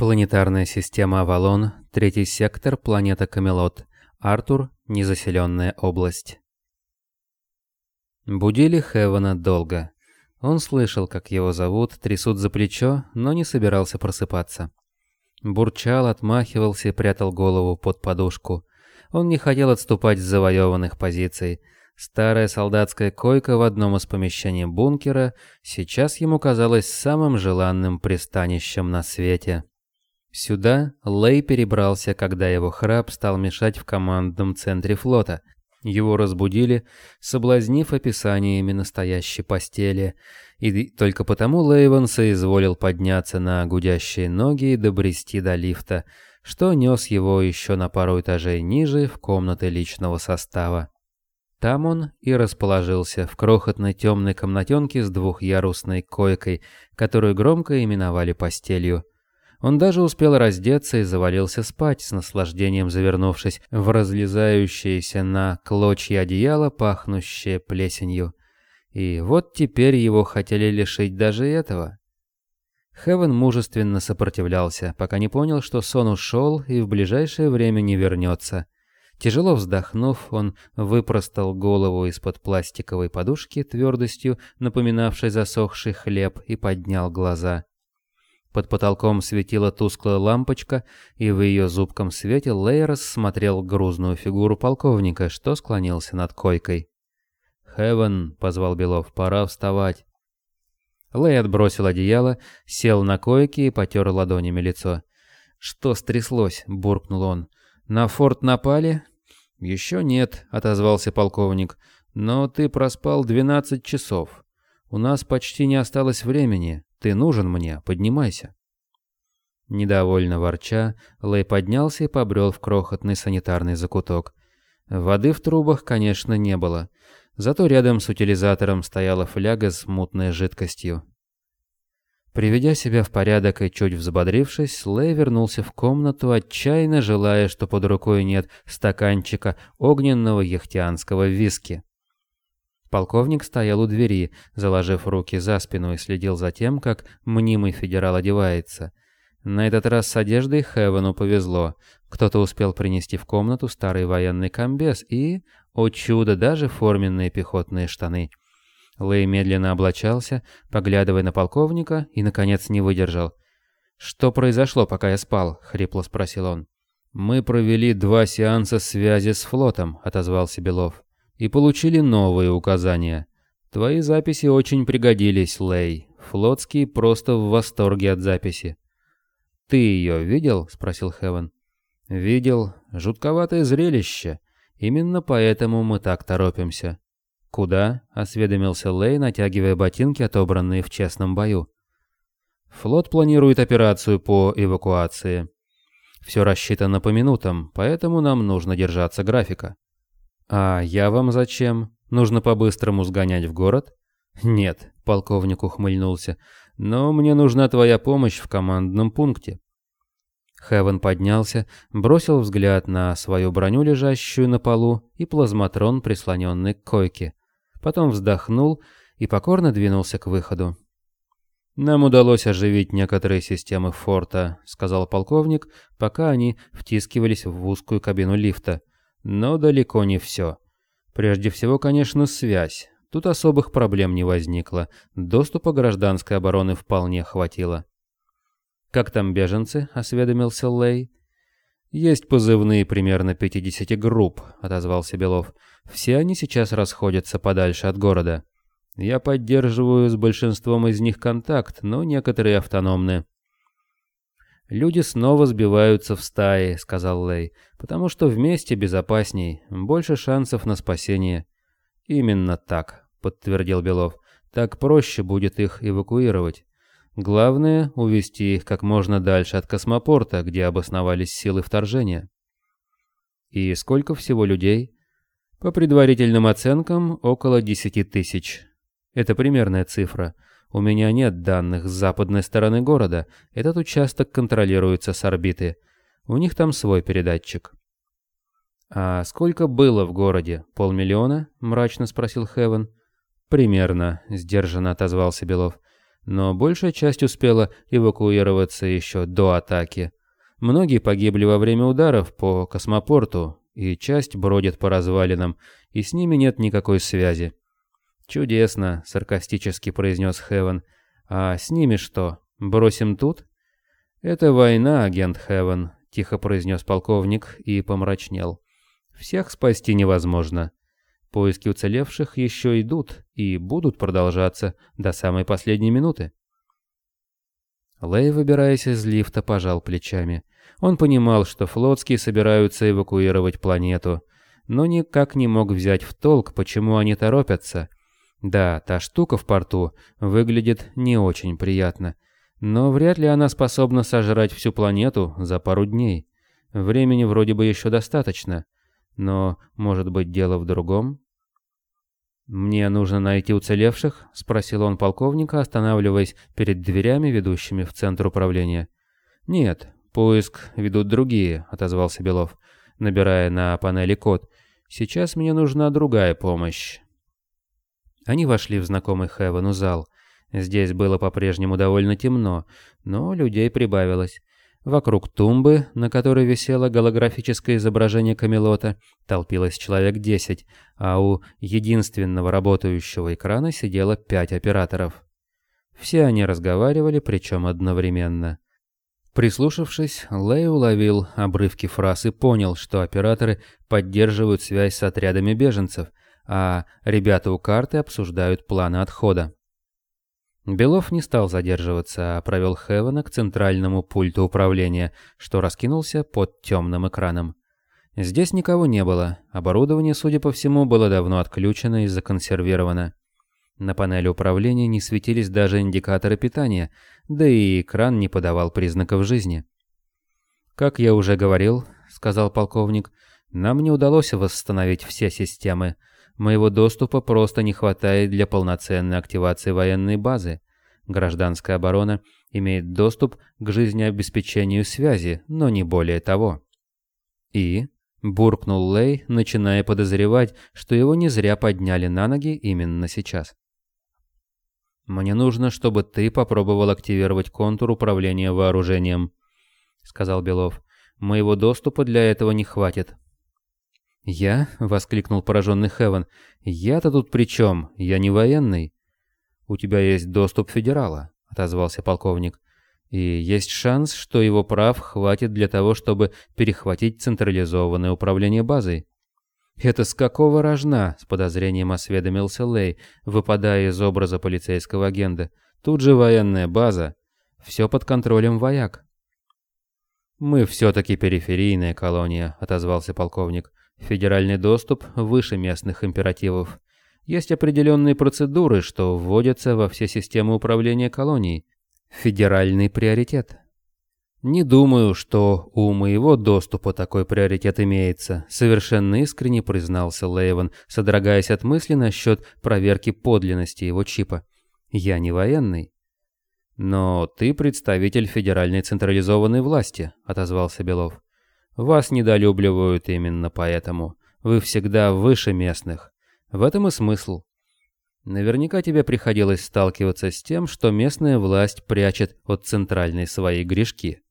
Планетарная система Авалон, третий сектор, планета Камелот. Артур, незаселенная область. Будили Хевена долго. Он слышал, как его зовут, трясут за плечо, но не собирался просыпаться. Бурчал, отмахивался и прятал голову под подушку. Он не хотел отступать с завоеванных позиций. Старая солдатская койка в одном из помещений бункера сейчас ему казалась самым желанным пристанищем на свете. Сюда Лэй перебрался, когда его храп стал мешать в командном центре флота. Его разбудили, соблазнив описаниями настоящей постели, и только потому Лейвен соизволил подняться на гудящие ноги и добрести до лифта, что нес его еще на пару этажей ниже в комнаты личного состава. Там он и расположился в крохотной темной комнатенке с двухъярусной койкой, которую громко именовали постелью. Он даже успел раздеться и завалился спать, с наслаждением завернувшись в разлезающееся на клочья одеяло, пахнущее плесенью. И вот теперь его хотели лишить даже этого. Хевен мужественно сопротивлялся, пока не понял, что сон ушел и в ближайшее время не вернется. Тяжело вздохнув, он выпростал голову из-под пластиковой подушки твердостью, напоминавшей засохший хлеб, и поднял глаза. Под потолком светила тусклая лампочка, и в ее зубком свете Лейрос смотрел грузную фигуру полковника, что склонился над койкой. «Хевен», — позвал Белов, — «пора вставать». Лей отбросил одеяло, сел на койке и потер ладонями лицо. «Что стряслось?» — буркнул он. «На форт напали?» «Еще нет», — отозвался полковник. «Но ты проспал двенадцать часов. У нас почти не осталось времени. Ты нужен мне, поднимайся». Недовольно ворча, Лэй поднялся и побрел в крохотный санитарный закуток. Воды в трубах, конечно, не было. Зато рядом с утилизатором стояла фляга с мутной жидкостью. Приведя себя в порядок и чуть взбодрившись, Лэй вернулся в комнату, отчаянно желая, что под рукой нет стаканчика огненного яхтианского виски. Полковник стоял у двери, заложив руки за спину и следил за тем, как мнимый федерал одевается. На этот раз с одеждой Хевену повезло. Кто-то успел принести в комнату старый военный комбез и, о чудо, даже форменные пехотные штаны. Лэй медленно облачался, поглядывая на полковника, и, наконец, не выдержал. «Что произошло, пока я спал?» — хрипло спросил он. «Мы провели два сеанса связи с флотом», — отозвался Белов и получили новые указания. Твои записи очень пригодились, Лей. Флотский просто в восторге от записи. «Ты ее видел?» — спросил Хевен. «Видел. Жутковатое зрелище. Именно поэтому мы так торопимся». «Куда?» — осведомился Лей, натягивая ботинки, отобранные в честном бою. «Флот планирует операцию по эвакуации. Все рассчитано по минутам, поэтому нам нужно держаться графика». «А я вам зачем? Нужно по-быстрому сгонять в город?» «Нет», — полковник ухмыльнулся, — «но мне нужна твоя помощь в командном пункте». Хевен поднялся, бросил взгляд на свою броню, лежащую на полу, и плазматрон, прислоненный к койке. Потом вздохнул и покорно двинулся к выходу. «Нам удалось оживить некоторые системы форта», — сказал полковник, пока они втискивались в узкую кабину лифта. Но далеко не все. Прежде всего, конечно, связь. Тут особых проблем не возникло. Доступа гражданской обороны вполне хватило. «Как там беженцы?» — осведомился Лей. «Есть позывные примерно 50 групп», — отозвался Белов. «Все они сейчас расходятся подальше от города. Я поддерживаю с большинством из них контакт, но некоторые автономны. «Люди снова сбиваются в стаи», — сказал Лей, «потому что вместе безопасней, больше шансов на спасение». «Именно так», — подтвердил Белов. «Так проще будет их эвакуировать. Главное — увести их как можно дальше от космопорта, где обосновались силы вторжения». «И сколько всего людей?» «По предварительным оценкам, около десяти тысяч. Это примерная цифра». У меня нет данных с западной стороны города. Этот участок контролируется с орбиты. У них там свой передатчик. «А сколько было в городе? Полмиллиона?» — мрачно спросил Хевен. «Примерно», — сдержанно отозвался Белов. но большая часть успела эвакуироваться еще до атаки. Многие погибли во время ударов по космопорту, и часть бродит по развалинам, и с ними нет никакой связи. «Чудесно», — саркастически произнес Хевен. «А с ними что, бросим тут?» «Это война, агент Хевен», — тихо произнес полковник и помрачнел. «Всех спасти невозможно. Поиски уцелевших еще идут и будут продолжаться до самой последней минуты». Лэй, выбираясь из лифта, пожал плечами. Он понимал, что флотские собираются эвакуировать планету, но никак не мог взять в толк, почему они торопятся. Да, та штука в порту выглядит не очень приятно, но вряд ли она способна сожрать всю планету за пару дней. Времени вроде бы еще достаточно, но, может быть, дело в другом? «Мне нужно найти уцелевших?» — спросил он полковника, останавливаясь перед дверями, ведущими в центр управления. «Нет, поиск ведут другие», — отозвался Белов, набирая на панели код. «Сейчас мне нужна другая помощь». Они вошли в знакомый Хевену зал. Здесь было по-прежнему довольно темно, но людей прибавилось. Вокруг тумбы, на которой висело голографическое изображение Камелота, толпилось человек десять, а у единственного работающего экрана сидело пять операторов. Все они разговаривали, причем одновременно. Прислушавшись, Лэй уловил обрывки фраз и понял, что операторы поддерживают связь с отрядами беженцев, а ребята у карты обсуждают планы отхода. Белов не стал задерживаться, а провел Хевена к центральному пульту управления, что раскинулся под темным экраном. Здесь никого не было, оборудование, судя по всему, было давно отключено и законсервировано. На панели управления не светились даже индикаторы питания, да и экран не подавал признаков жизни. «Как я уже говорил», — сказал полковник, — «нам не удалось восстановить все системы, Моего доступа просто не хватает для полноценной активации военной базы. Гражданская оборона имеет доступ к жизнеобеспечению связи, но не более того. И, буркнул Лей, начиная подозревать, что его не зря подняли на ноги именно сейчас. «Мне нужно, чтобы ты попробовал активировать контур управления вооружением», — сказал Белов. «Моего доступа для этого не хватит. «Я?» — воскликнул пораженный Хевен. «Я-то тут при чем? Я не военный». «У тебя есть доступ федерала», — отозвался полковник. «И есть шанс, что его прав хватит для того, чтобы перехватить централизованное управление базой». «Это с какого рожна?» — с подозрением осведомился Лей, выпадая из образа полицейского агента. «Тут же военная база. Все под контролем вояк». «Мы все-таки периферийная колония», — отозвался полковник. Федеральный доступ выше местных императивов. Есть определенные процедуры, что вводятся во все системы управления колонией. Федеральный приоритет. Не думаю, что у моего доступа такой приоритет имеется, совершенно искренне признался Лейвен, содрогаясь от мысли насчет проверки подлинности его чипа. Я не военный. Но ты представитель федеральной централизованной власти, отозвался Белов. Вас недолюбливают именно поэтому. Вы всегда выше местных. В этом и смысл. Наверняка тебе приходилось сталкиваться с тем, что местная власть прячет от центральной свои грешки.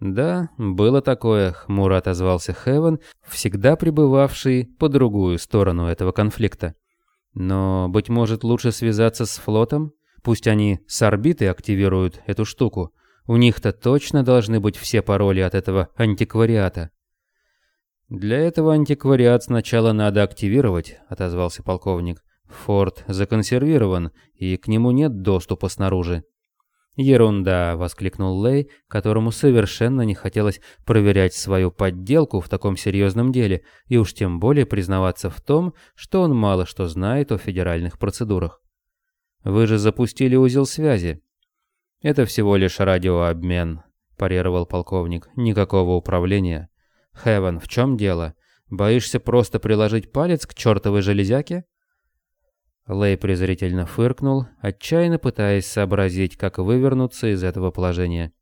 Да, было такое, хмуро отозвался Хевен, всегда пребывавший по другую сторону этого конфликта. Но, быть может, лучше связаться с флотом? Пусть они с орбиты активируют эту штуку. У них-то точно должны быть все пароли от этого антиквариата. Для этого антиквариат сначала надо активировать, отозвался полковник. Форт законсервирован, и к нему нет доступа снаружи. «Ерунда!» — воскликнул Лей, которому совершенно не хотелось проверять свою подделку в таком серьезном деле, и уж тем более признаваться в том, что он мало что знает о федеральных процедурах. «Вы же запустили узел связи. «Это всего лишь радиообмен», – парировал полковник. «Никакого управления». «Хевен, в чем дело? Боишься просто приложить палец к чертовой железяке?» Лэй презрительно фыркнул, отчаянно пытаясь сообразить, как вывернуться из этого положения.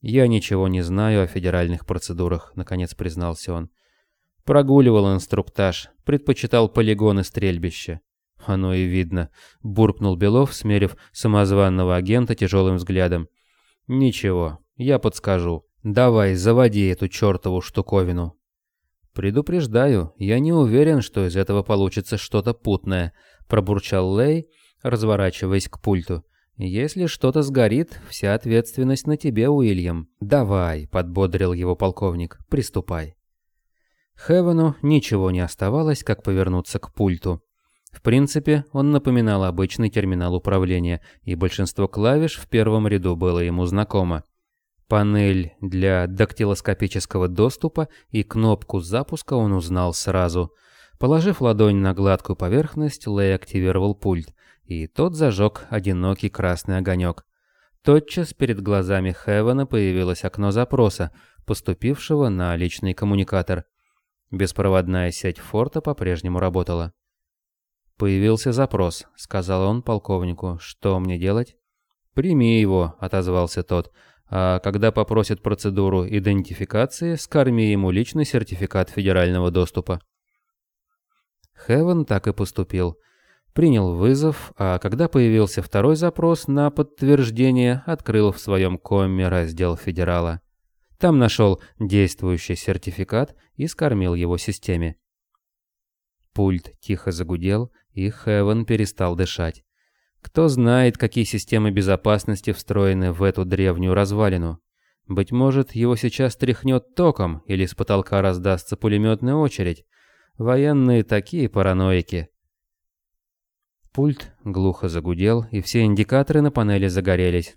«Я ничего не знаю о федеральных процедурах», — наконец признался он. «Прогуливал инструктаж, предпочитал полигоны стрельбища». Оно и видно, буркнул Белов, смерив самозванного агента тяжелым взглядом. Ничего, я подскажу. Давай, заводи эту чертову штуковину. Предупреждаю, я не уверен, что из этого получится что-то путное, пробурчал Лей, разворачиваясь к пульту. Если что-то сгорит, вся ответственность на тебе, Уильям. Давай, подбодрил его полковник. Приступай. Хевену ничего не оставалось, как повернуться к пульту. В принципе, он напоминал обычный терминал управления, и большинство клавиш в первом ряду было ему знакомо. Панель для дактилоскопического доступа и кнопку запуска он узнал сразу. Положив ладонь на гладкую поверхность, Лэй активировал пульт, и тот зажег одинокий красный огонек. Тотчас перед глазами Хевена появилось окно запроса, поступившего на личный коммуникатор. Беспроводная сеть форта по-прежнему работала. «Появился запрос», — сказал он полковнику. «Что мне делать?» «Прими его», — отозвался тот а когда попросит процедуру идентификации, скорми ему личный сертификат федерального доступа. Хевен так и поступил. Принял вызов, а когда появился второй запрос на подтверждение, открыл в своем комме раздел федерала. Там нашел действующий сертификат и скормил его системе. Пульт тихо загудел, и Хевен перестал дышать. Кто знает, какие системы безопасности встроены в эту древнюю развалину. Быть может, его сейчас тряхнет током или с потолка раздастся пулеметная очередь. Военные такие параноики. Пульт глухо загудел, и все индикаторы на панели загорелись.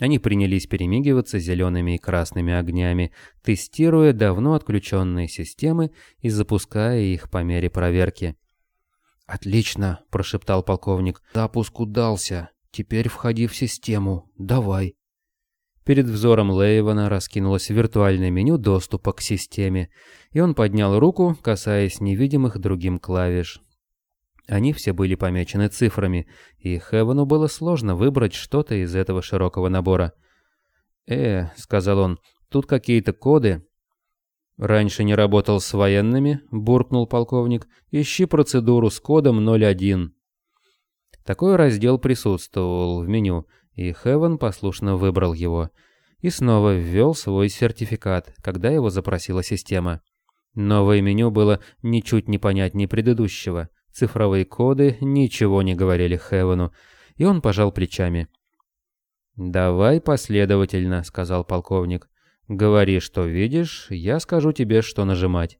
Они принялись перемигиваться зелеными и красными огнями, тестируя давно отключенные системы и запуская их по мере проверки. «Отлично», — прошептал полковник. «Запуск удался. Теперь входи в систему. Давай». Перед взором Лейвана раскинулось виртуальное меню доступа к системе, и он поднял руку, касаясь невидимых другим клавиш. Они все были помечены цифрами, и Хевану было сложно выбрать что-то из этого широкого набора. «Э», — сказал он, — «тут какие-то коды». «Раньше не работал с военными», — буркнул полковник. «Ищи процедуру с кодом 01». Такой раздел присутствовал в меню, и Хевен послушно выбрал его. И снова ввел свой сертификат, когда его запросила система. Новое меню было ничуть не понятнее предыдущего. Цифровые коды ничего не говорили Хевену, и он пожал плечами. «Давай последовательно», — сказал полковник. «Говори, что видишь, я скажу тебе, что нажимать».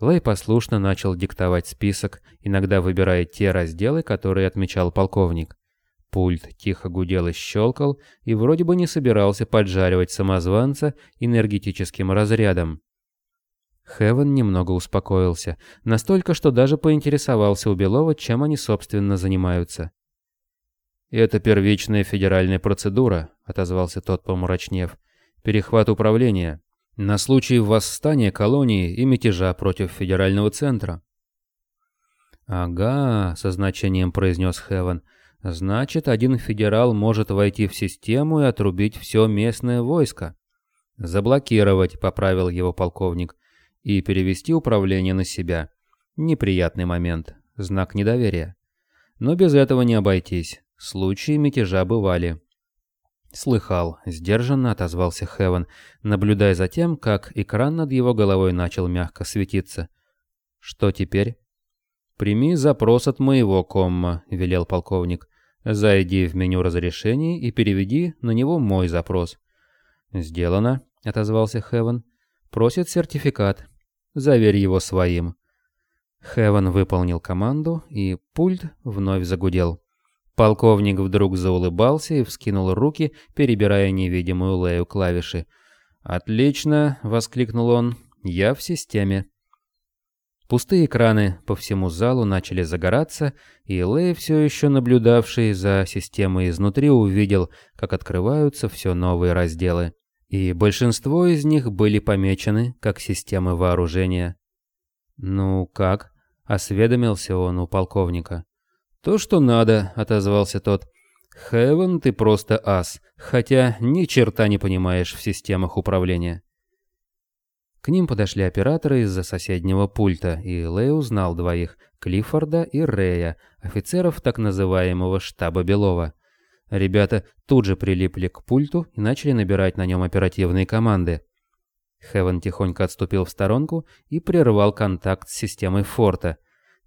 Лэй послушно начал диктовать список, иногда выбирая те разделы, которые отмечал полковник. Пульт тихо гудел и щелкал, и вроде бы не собирался поджаривать самозванца энергетическим разрядом. Хевен немного успокоился, настолько, что даже поинтересовался у Белова, чем они, собственно, занимаются. «Это первичная федеральная процедура», — отозвался тот, помрачнев перехват управления на случай восстания колонии и мятежа против федерального центра. «Ага», — со значением произнес Хевен, — «значит, один федерал может войти в систему и отрубить все местное войско». «Заблокировать», — поправил его полковник, — «и перевести управление на себя. Неприятный момент, знак недоверия. Но без этого не обойтись. Случаи мятежа бывали. «Слыхал», — сдержанно отозвался Хевен, наблюдая за тем, как экран над его головой начал мягко светиться. «Что теперь?» «Прими запрос от моего комма», — велел полковник. «Зайди в меню разрешений и переведи на него мой запрос». «Сделано», — отозвался Хевен. «Просит сертификат. Заверь его своим». Хевен выполнил команду, и пульт вновь загудел. Полковник вдруг заулыбался и вскинул руки, перебирая невидимую Лею клавиши. «Отлично!» — воскликнул он. «Я в системе». Пустые экраны по всему залу начали загораться, и Лэй, все еще наблюдавший за системой изнутри, увидел, как открываются все новые разделы. И большинство из них были помечены как системы вооружения. «Ну как?» — осведомился он у полковника. «То, что надо», — отозвался тот. «Хэвен, ты просто ас, хотя ни черта не понимаешь в системах управления». К ним подошли операторы из-за соседнего пульта, и Лэй узнал двоих – Клиффорда и Рэя, офицеров так называемого штаба Белова. Ребята тут же прилипли к пульту и начали набирать на нем оперативные команды. Хевен тихонько отступил в сторонку и прервал контакт с системой форта.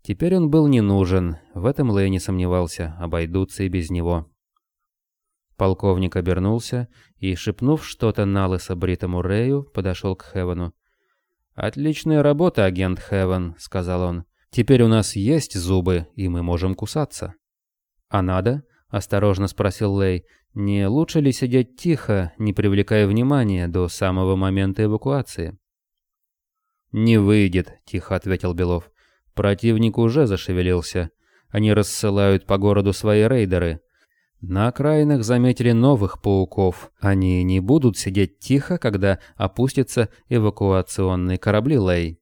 Теперь он был не нужен, в этом Лэй не сомневался, обойдутся и без него. Полковник обернулся и, шепнув что-то на лысо бритому Рэю, подошел к Хевену. «Отличная работа, агент Хевен», — сказал он. «Теперь у нас есть зубы, и мы можем кусаться». «А надо?» — осторожно спросил Лэй. «Не лучше ли сидеть тихо, не привлекая внимания до самого момента эвакуации?» «Не выйдет», — тихо ответил Белов. «Противник уже зашевелился. Они рассылают по городу свои рейдеры. На окраинах заметили новых пауков. Они не будут сидеть тихо, когда опустятся эвакуационные корабли Лей.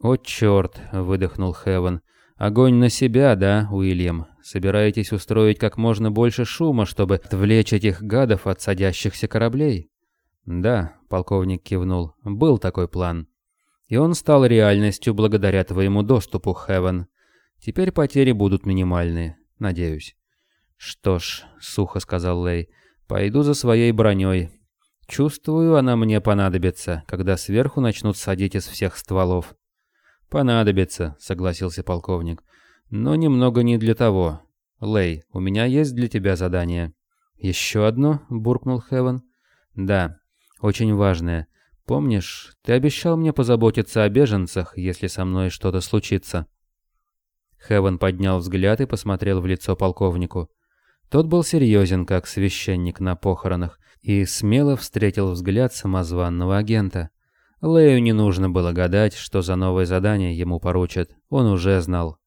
«О, черт!» — выдохнул Хевен. «Огонь на себя, да, Уильям? Собираетесь устроить как можно больше шума, чтобы отвлечь этих гадов от садящихся кораблей?» «Да», — полковник кивнул, — «был такой план. И он стал реальностью благодаря твоему доступу, Хевен. Теперь потери будут минимальные, надеюсь». «Что ж», — сухо сказал Лей, — «пойду за своей броней. Чувствую, она мне понадобится, когда сверху начнут садить из всех стволов». «Понадобится», — согласился полковник. «Но немного не для того. Лей, у меня есть для тебя задание». «Еще одно?» — буркнул Хевен. «Да, очень важное. Помнишь, ты обещал мне позаботиться о беженцах, если со мной что-то случится?» Хевен поднял взгляд и посмотрел в лицо полковнику. Тот был серьезен, как священник на похоронах, и смело встретил взгляд самозванного агента. Лею не нужно было гадать, что за новое задание ему поручат, он уже знал.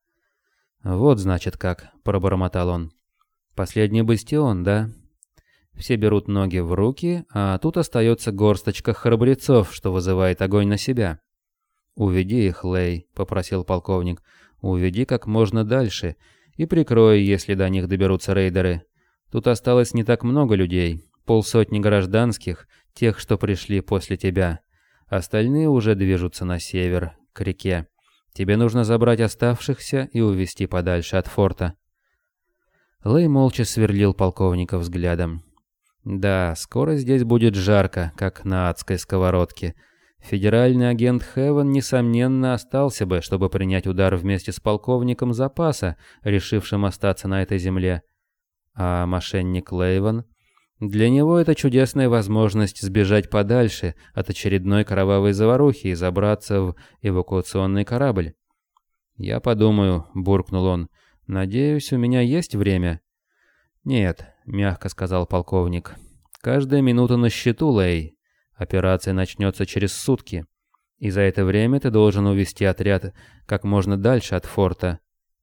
«Вот, значит, как», — пробормотал он. «Последний бастион, да?» Все берут ноги в руки, а тут остается горсточка храбрецов, что вызывает огонь на себя. «Уведи их, Лей», — попросил полковник. «Уведи как можно дальше, и прикрой, если до них доберутся рейдеры. Тут осталось не так много людей, полсотни гражданских, тех, что пришли после тебя. Остальные уже движутся на север, к реке. Тебе нужно забрать оставшихся и увести подальше от форта. Лэй молча сверлил полковника взглядом. Да, скоро здесь будет жарко, как на адской сковородке. Федеральный агент Хевен, несомненно, остался бы, чтобы принять удар вместе с полковником запаса, решившим остаться на этой земле. А мошенник Лейвен... Для него это чудесная возможность сбежать подальше от очередной кровавой заварухи и забраться в эвакуационный корабль. «Я подумаю», — буркнул он. «Надеюсь, у меня есть время?» «Нет», — мягко сказал полковник. «Каждая минута на счету, Лей. Операция начнется через сутки, и за это время ты должен увести отряд как можно дальше от форта.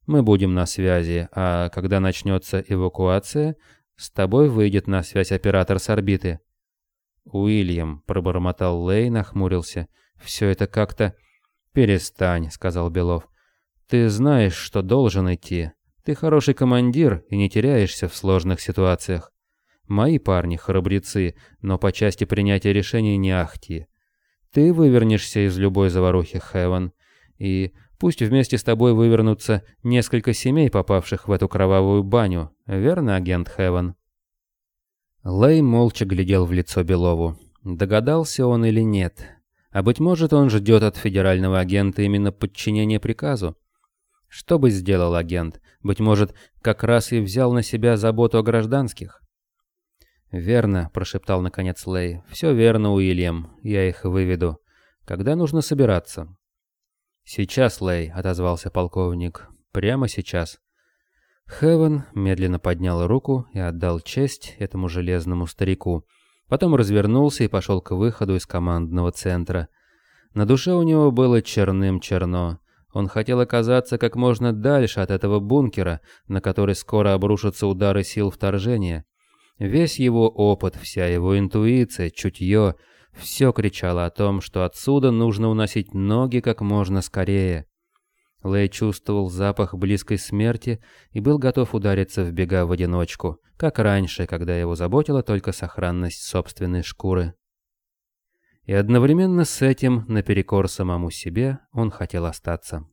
Мы будем на связи, а когда начнется эвакуация, с тобой выйдет на связь оператор с орбиты. Уильям, пробормотал Лей, нахмурился. Все это как-то... Перестань, сказал Белов. Ты знаешь, что должен идти. Ты хороший командир и не теряешься в сложных ситуациях. Мои парни храбрецы, но по части принятия решений не ахти. Ты вывернешься из любой заварухи, Хевен, и пусть вместе с тобой вывернутся несколько семей, попавших в эту кровавую баню, верно, агент Хевен?» Лэй молча глядел в лицо Белову. Догадался он или нет? А быть может, он ждет от федерального агента именно подчинения приказу? Что бы сделал агент? Быть может, как раз и взял на себя заботу о гражданских? «Верно», — прошептал наконец Лэй. «Все верно, Уильям. Я их выведу. Когда нужно собираться?» «Сейчас, Лэй», — отозвался полковник. «Прямо сейчас». Хевен медленно поднял руку и отдал честь этому железному старику. Потом развернулся и пошел к выходу из командного центра. На душе у него было черным-черно. Он хотел оказаться как можно дальше от этого бункера, на который скоро обрушатся удары сил вторжения. Весь его опыт, вся его интуиция, чутье — все кричало о том, что отсюда нужно уносить ноги как можно скорее. Лэй чувствовал запах близкой смерти и был готов удариться в бега в одиночку, как раньше, когда его заботила только сохранность собственной шкуры. И одновременно с этим, наперекор самому себе, он хотел остаться.